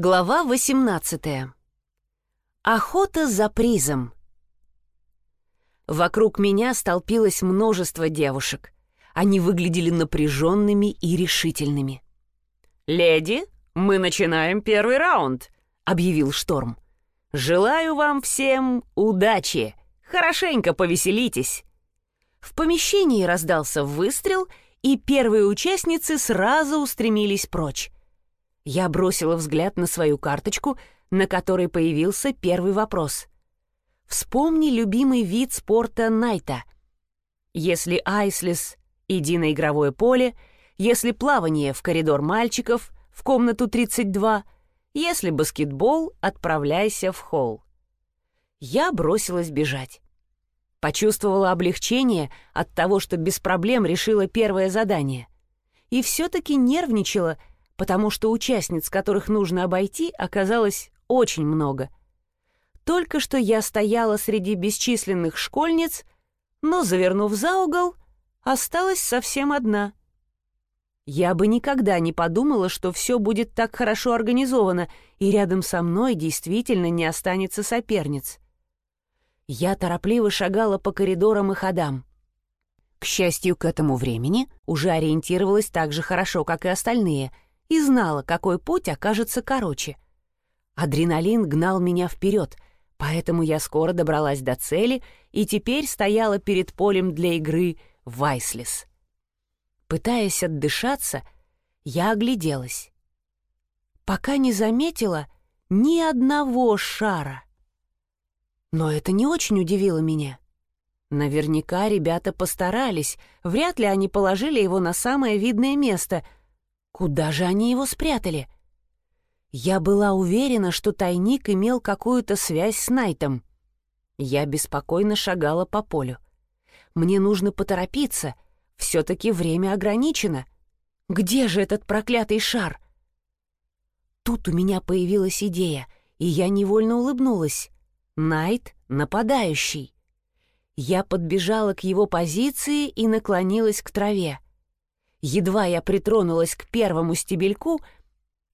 Глава 18. Охота за призом. Вокруг меня столпилось множество девушек. Они выглядели напряженными и решительными. «Леди, мы начинаем первый раунд», — объявил Шторм. «Желаю вам всем удачи. Хорошенько повеселитесь». В помещении раздался выстрел, и первые участницы сразу устремились прочь. Я бросила взгляд на свою карточку, на которой появился первый вопрос. Вспомни любимый вид спорта Найта. Если айслес — иди на игровое поле, если плавание — в коридор мальчиков, в комнату 32, если баскетбол — отправляйся в холл. Я бросилась бежать. Почувствовала облегчение от того, что без проблем решила первое задание. И все-таки нервничала, потому что участниц, которых нужно обойти, оказалось очень много. Только что я стояла среди бесчисленных школьниц, но, завернув за угол, осталась совсем одна. Я бы никогда не подумала, что все будет так хорошо организовано, и рядом со мной действительно не останется соперниц. Я торопливо шагала по коридорам и ходам. К счастью, к этому времени уже ориентировалась так же хорошо, как и остальные — и знала, какой путь окажется короче. Адреналин гнал меня вперед, поэтому я скоро добралась до цели и теперь стояла перед полем для игры «Вайслес». Пытаясь отдышаться, я огляделась. Пока не заметила ни одного шара. Но это не очень удивило меня. Наверняка ребята постарались, вряд ли они положили его на самое видное место — Куда же они его спрятали? Я была уверена, что тайник имел какую-то связь с Найтом. Я беспокойно шагала по полю. Мне нужно поторопиться, все-таки время ограничено. Где же этот проклятый шар? Тут у меня появилась идея, и я невольно улыбнулась. Найт — нападающий. Я подбежала к его позиции и наклонилась к траве. Едва я притронулась к первому стебельку,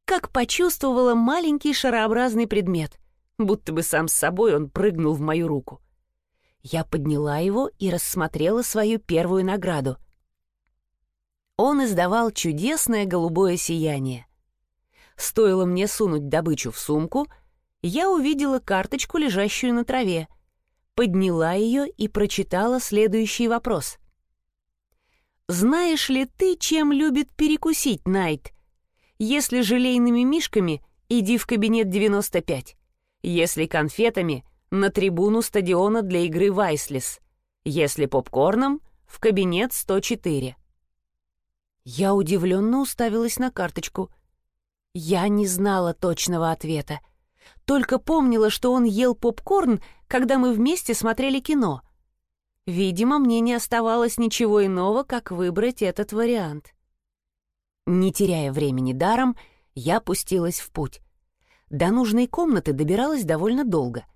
как почувствовала маленький шарообразный предмет, будто бы сам с собой он прыгнул в мою руку. Я подняла его и рассмотрела свою первую награду. Он издавал чудесное голубое сияние. Стоило мне сунуть добычу в сумку, я увидела карточку, лежащую на траве, подняла ее и прочитала следующий вопрос — знаешь ли ты, чем любит перекусить Найт? Если желейными мишками, иди в кабинет 95. Если конфетами, на трибуну стадиона для игры Вайслис. Если попкорном, в кабинет 104. Я удивленно уставилась на карточку. Я не знала точного ответа. Только помнила, что он ел попкорн, когда мы вместе смотрели кино — Видимо, мне не оставалось ничего иного, как выбрать этот вариант. Не теряя времени даром, я пустилась в путь. До нужной комнаты добиралась довольно долго.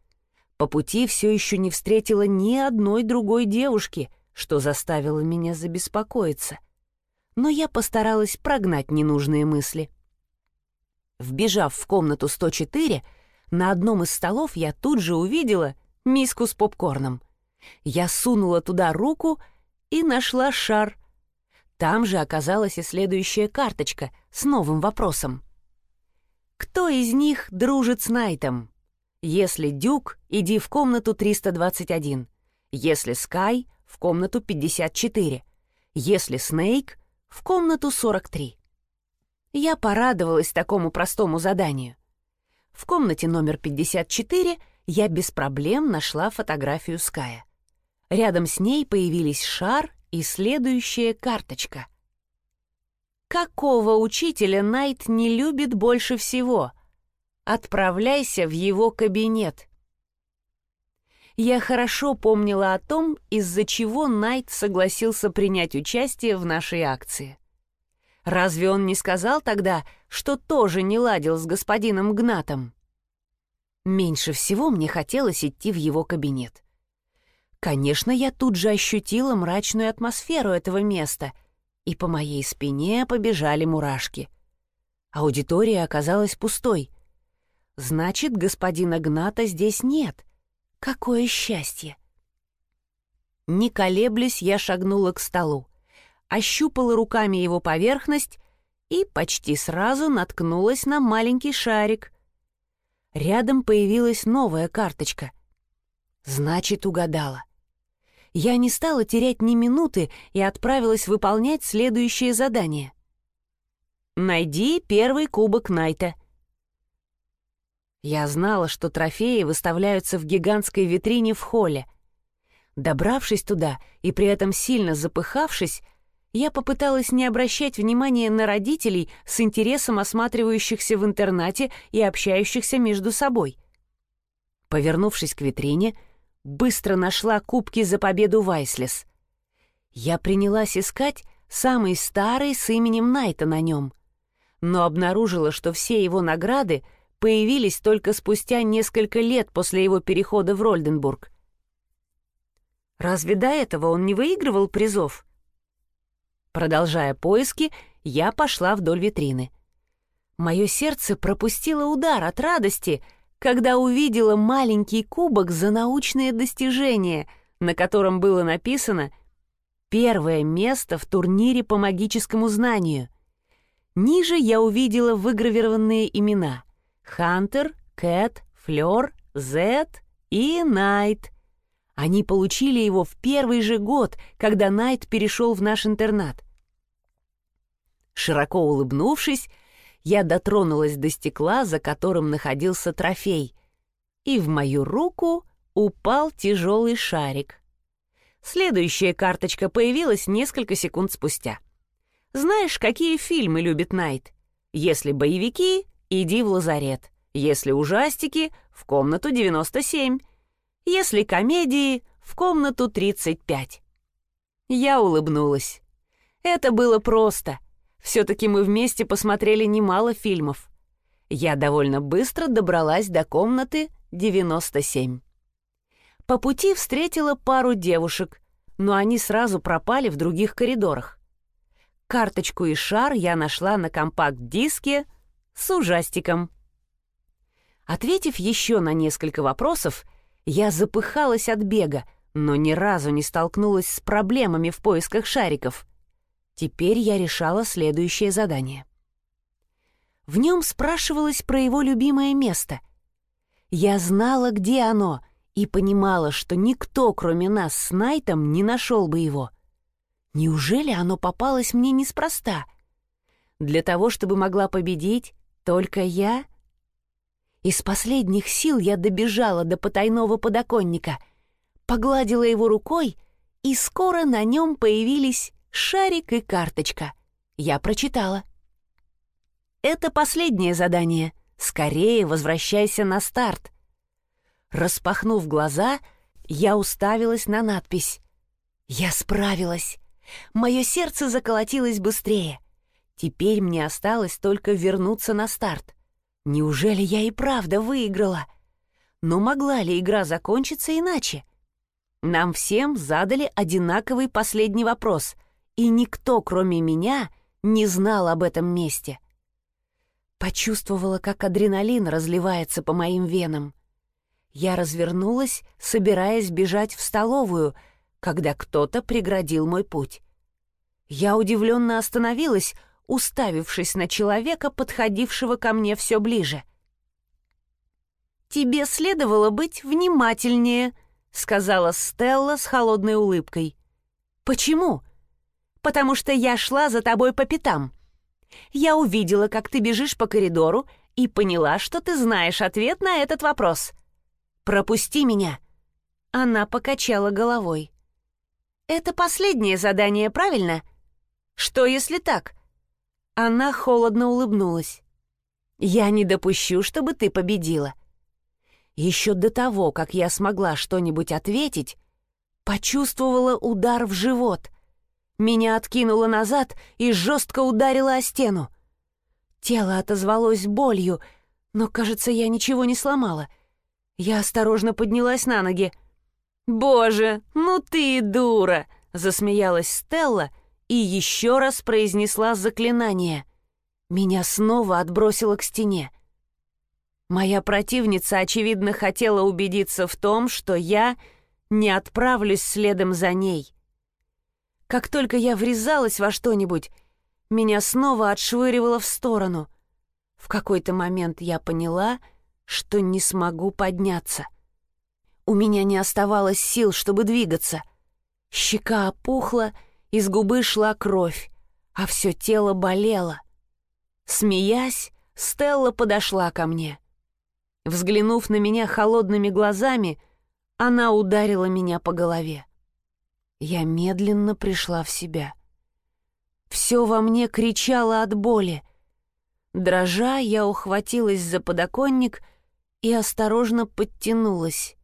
По пути все еще не встретила ни одной другой девушки, что заставило меня забеспокоиться. Но я постаралась прогнать ненужные мысли. Вбежав в комнату 104, на одном из столов я тут же увидела миску с попкорном — я сунула туда руку и нашла шар. Там же оказалась и следующая карточка с новым вопросом. Кто из них дружит с Найтом? Если Дюк, иди в комнату 321. Если Скай — в комнату 54. Если Снейк — в комнату 43. Я порадовалась такому простому заданию. В комнате номер 54 я без проблем нашла фотографию Ская. Рядом с ней появились шар и следующая карточка. Какого учителя Найт не любит больше всего? Отправляйся в его кабинет. Я хорошо помнила о том, из-за чего Найт согласился принять участие в нашей акции. Разве он не сказал тогда, что тоже не ладил с господином Гнатом? Меньше всего мне хотелось идти в его кабинет. Конечно, я тут же ощутила мрачную атмосферу этого места, и по моей спине побежали мурашки. Аудитория оказалась пустой. Значит, господина Гната здесь нет. Какое счастье! Не колеблясь, я шагнула к столу, ощупала руками его поверхность и почти сразу наткнулась на маленький шарик. Рядом появилась новая карточка. Значит, угадала. Я не стала терять ни минуты и отправилась выполнять следующее задание. «Найди первый кубок Найта». Я знала, что трофеи выставляются в гигантской витрине в холле. Добравшись туда и при этом сильно запыхавшись, я попыталась не обращать внимания на родителей с интересом осматривающихся в интернате и общающихся между собой. Повернувшись к витрине, быстро нашла кубки за победу Вайслес. Я принялась искать самый старый с именем Найта на нем, но обнаружила, что все его награды появились только спустя несколько лет после его перехода в Рольденбург. Разве до этого он не выигрывал призов? Продолжая поиски, я пошла вдоль витрины. Мое сердце пропустило удар от радости, когда увидела маленький кубок за научные достижения, на котором было написано «Первое место в турнире по магическому знанию». Ниже я увидела выгравированные имена «Хантер», «Кэт», «Флёр», «Зет» и «Найт». Они получили его в первый же год, когда Найт перешел в наш интернат. Широко улыбнувшись, я дотронулась до стекла, за которым находился трофей, и в мою руку упал тяжелый шарик. Следующая карточка появилась несколько секунд спустя. Знаешь, какие фильмы любит Найт? Если боевики, иди в лазарет. Если ужастики, в комнату 97. Если комедии, в комнату 35. Я улыбнулась. Это было просто — все-таки мы вместе посмотрели немало фильмов. Я довольно быстро добралась до комнаты 97. По пути встретила пару девушек, но они сразу пропали в других коридорах. Карточку и шар я нашла на компакт-диске с ужастиком. Ответив еще на несколько вопросов, я запыхалась от бега, но ни разу не столкнулась с проблемами в поисках шариков — Теперь я решала следующее задание. В нем спрашивалось про его любимое место. Я знала, где оно, и понимала, что никто, кроме нас с Найтом, не нашел бы его. Неужели оно попалось мне неспроста? Для того, чтобы могла победить только я? Из последних сил я добежала до потайного подоконника, погладила его рукой, и скоро на нем появились шарик и карточка. Я прочитала. Это последнее задание. Скорее возвращайся на старт. Распахнув глаза, я уставилась на надпись. Я справилась. Мое сердце заколотилось быстрее. Теперь мне осталось только вернуться на старт. Неужели я и правда выиграла? Но могла ли игра закончиться иначе? Нам всем задали одинаковый последний вопрос — и никто, кроме меня, не знал об этом месте. Почувствовала, как адреналин разливается по моим венам. Я развернулась, собираясь бежать в столовую, когда кто-то преградил мой путь. Я удивленно остановилась, уставившись на человека, подходившего ко мне все ближе. «Тебе следовало быть внимательнее», — сказала Стелла с холодной улыбкой. «Почему?» Потому что я шла за тобой по пятам. Я увидела, как ты бежишь по коридору, и поняла, что ты знаешь ответ на этот вопрос. Пропусти меня». Она покачала головой. «Это последнее задание, правильно? Что, если так?» Она холодно улыбнулась. «Я не допущу, чтобы ты победила». Еще до того, как я смогла что-нибудь ответить, почувствовала удар в живот — меня откинуло назад и жестко ударило о стену. Тело отозвалось болью, но, кажется, я ничего не сломала. Я осторожно поднялась на ноги. «Боже, ну ты и дура!» — засмеялась Стелла и еще раз произнесла заклинание. Меня снова отбросило к стене. Моя противница, очевидно, хотела убедиться в том, что я не отправлюсь следом за ней. Как только я врезалась во что-нибудь, меня снова отшвыривало в сторону. В какой-то момент я поняла, что не смогу подняться. У меня не оставалось сил, чтобы двигаться. Щека опухла, из губы шла кровь, а все тело болело. Смеясь, Стелла подошла ко мне. Взглянув на меня холодными глазами, она ударила меня по голове. Я медленно пришла в себя. Все во мне кричало от боли. Дрожа, я ухватилась за подоконник и осторожно подтянулась.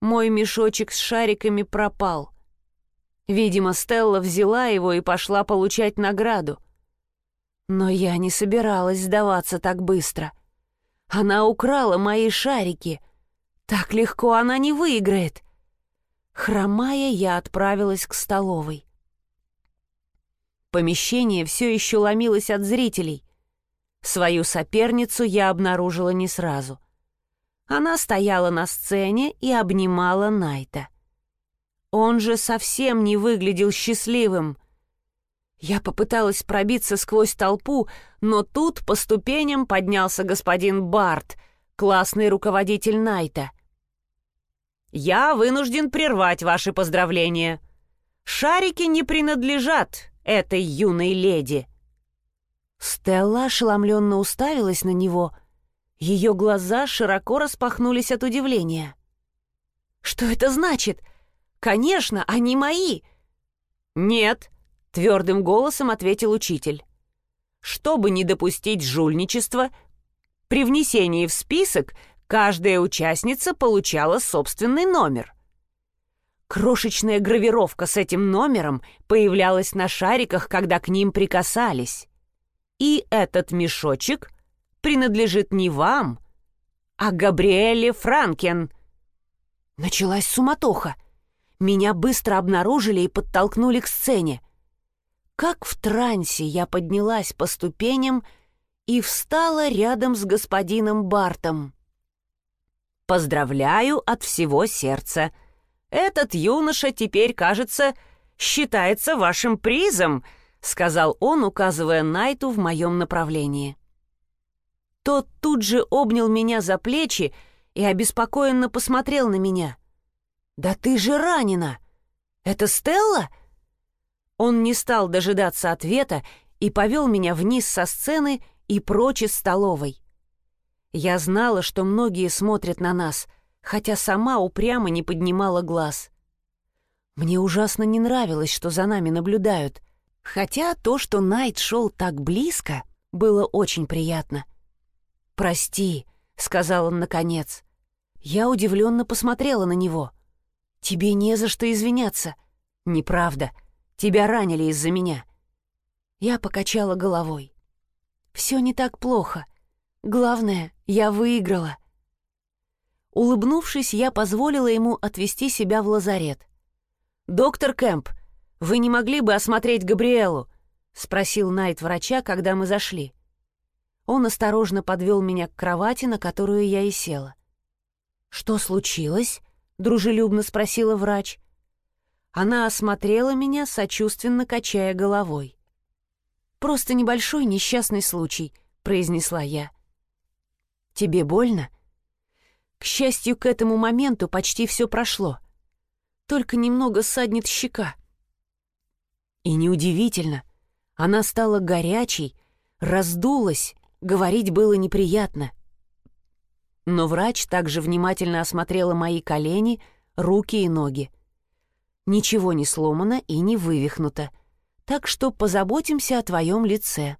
Мой мешочек с шариками пропал. Видимо, Стелла взяла его и пошла получать награду. Но я не собиралась сдаваться так быстро. Она украла мои шарики. Так легко она не выиграет. Хромая, я отправилась к столовой. Помещение все еще ломилось от зрителей. Свою соперницу я обнаружила не сразу. Она стояла на сцене и обнимала Найта. Он же совсем не выглядел счастливым. Я попыталась пробиться сквозь толпу, но тут по ступеням поднялся господин Барт, классный руководитель Найта. «Я вынужден прервать ваши поздравления. Шарики не принадлежат этой юной леди». Стелла ошеломленно уставилась на него. Ее глаза широко распахнулись от удивления. «Что это значит? Конечно, они мои!» «Нет», — твердым голосом ответил учитель. «Чтобы не допустить жульничества, при внесении в список каждая участница получала собственный номер. Крошечная гравировка с этим номером появлялась на шариках, когда к ним прикасались. И этот мешочек принадлежит не вам, а Габриэле Франкен. Началась суматоха. Меня быстро обнаружили и подтолкнули к сцене. Как в трансе я поднялась по ступеням и встала рядом с господином Бартом. «Поздравляю от всего сердца. Этот юноша теперь, кажется, считается вашим призом», — сказал он, указывая Найту в моем направлении. Тот тут же обнял меня за плечи и обеспокоенно посмотрел на меня. «Да ты же ранена! Это Стелла?» Он не стал дожидаться ответа и повел меня вниз со сцены и прочь из столовой. Я знала, что многие смотрят на нас, хотя сама упрямо не поднимала глаз. Мне ужасно не нравилось, что за нами наблюдают, хотя то, что Найт шел так близко, было очень приятно. «Прости», — сказал он наконец. Я удивленно посмотрела на него — «Тебе не за что извиняться». «Неправда. Тебя ранили из-за меня». Я покачала головой. «Все не так плохо. Главное, я выиграла». Улыбнувшись, я позволила ему отвезти себя в лазарет. «Доктор Кэмп, вы не могли бы осмотреть Габриэлу?» — спросил Найт врача, когда мы зашли. Он осторожно подвел меня к кровати, на которую я и села. «Что случилось?» дружелюбно спросила врач. Она осмотрела меня, сочувственно качая головой. «Просто небольшой несчастный случай», — произнесла я. «Тебе больно?» К счастью, к этому моменту почти все прошло. Только немного саднет щека. И неудивительно, она стала горячей, раздулась, говорить было неприятно. Но врач также внимательно осмотрела мои колени, руки и ноги. Ничего не сломано и не вывихнуто, так что позаботимся о твоем лице.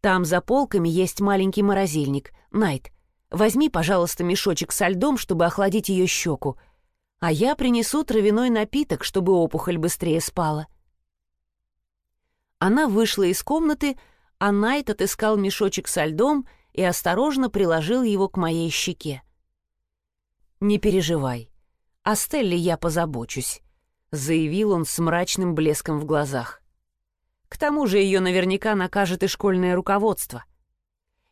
Там за полками есть маленький морозильник. Найт, возьми, пожалуйста, мешочек со льдом, чтобы охладить ее щеку, а я принесу травяной напиток, чтобы опухоль быстрее спала. Она вышла из комнаты, а Найт отыскал мешочек со льдом и осторожно приложил его к моей щеке. «Не переживай, о Стелле я позабочусь», — заявил он с мрачным блеском в глазах. «К тому же ее наверняка накажет и школьное руководство.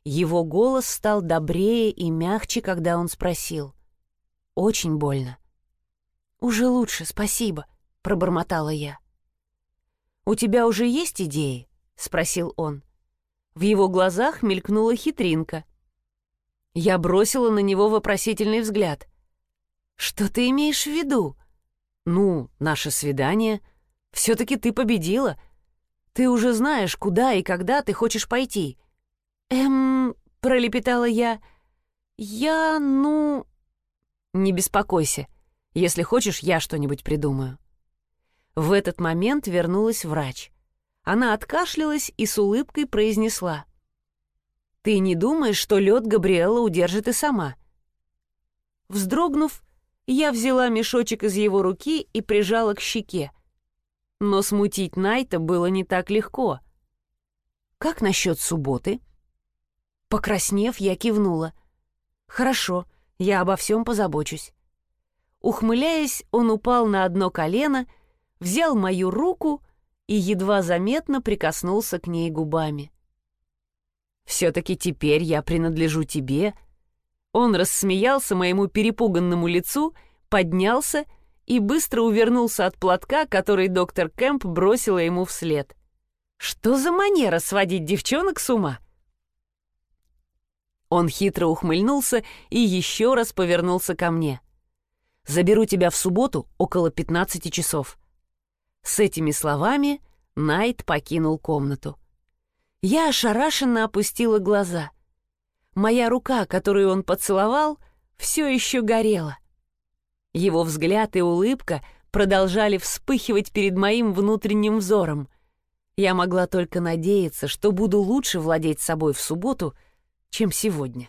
Его голос стал добрее и мягче, когда он спросил. «Очень больно». «Уже лучше, спасибо», — пробормотала я. «У тебя уже есть идеи?» — спросил он. В его глазах мелькнула хитринка. Я бросила на него вопросительный взгляд. «Что ты имеешь в виду?» «Ну, наше свидание. Все-таки ты победила. Ты уже знаешь, куда и когда ты хочешь пойти». «Эм...» — пролепетала я. «Я, ну...» «Не беспокойся. Если хочешь, я что-нибудь придумаю». В этот момент вернулась врач. Она откашлялась и с улыбкой произнесла. «Ты не думаешь, что лед Габриэла удержит и сама?» Вздрогнув, я взяла мешочек из его руки и прижала к щеке. Но смутить Найта было не так легко. «Как насчет субботы?» Покраснев, я кивнула. «Хорошо, я обо всем позабочусь». Ухмыляясь, он упал на одно колено, взял мою руку и едва заметно прикоснулся к ней губами. «Все-таки теперь я принадлежу тебе», он рассмеялся моему перепуганному лицу, поднялся и быстро увернулся от платка, который доктор Кэмп бросила ему вслед. «Что за манера сводить девчонок с ума?» Он хитро ухмыльнулся и еще раз повернулся ко мне. «Заберу тебя в субботу около 15 часов». С этими словами Найт покинул комнату. Я ошарашенно опустила глаза. Моя рука, которую он поцеловал, все еще горела. Его взгляд и улыбка продолжали вспыхивать перед моим внутренним взором. Я могла только надеяться, что буду лучше владеть собой в субботу, чем сегодня.